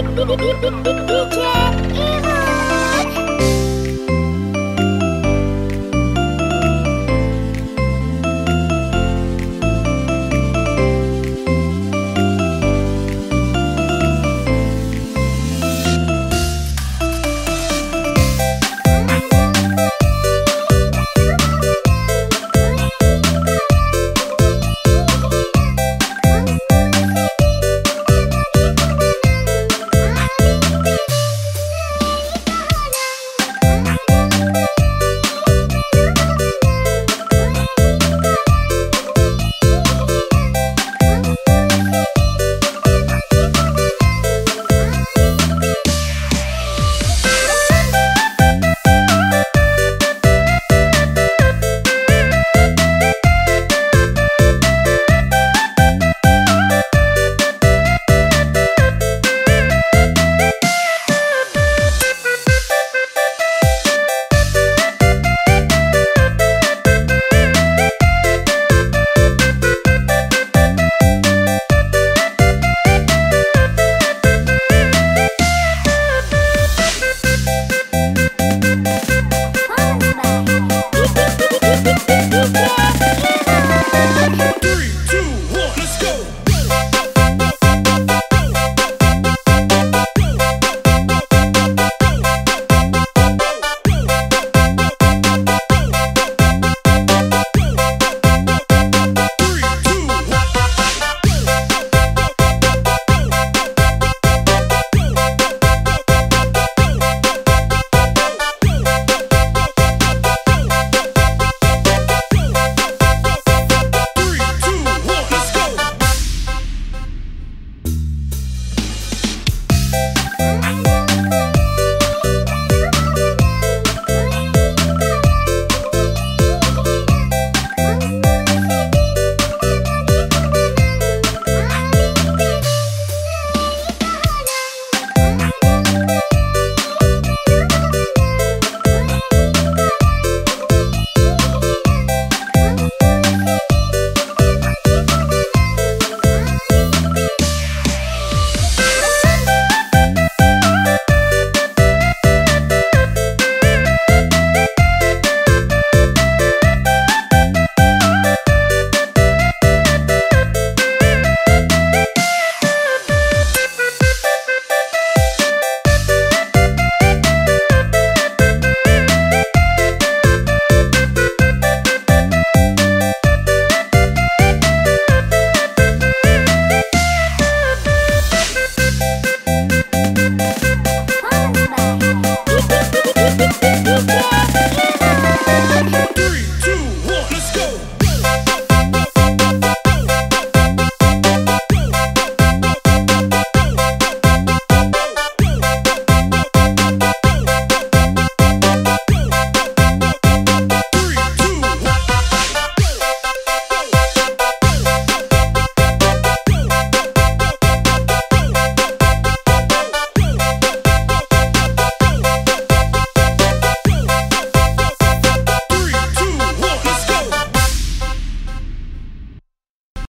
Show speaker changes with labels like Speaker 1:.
Speaker 1: DJ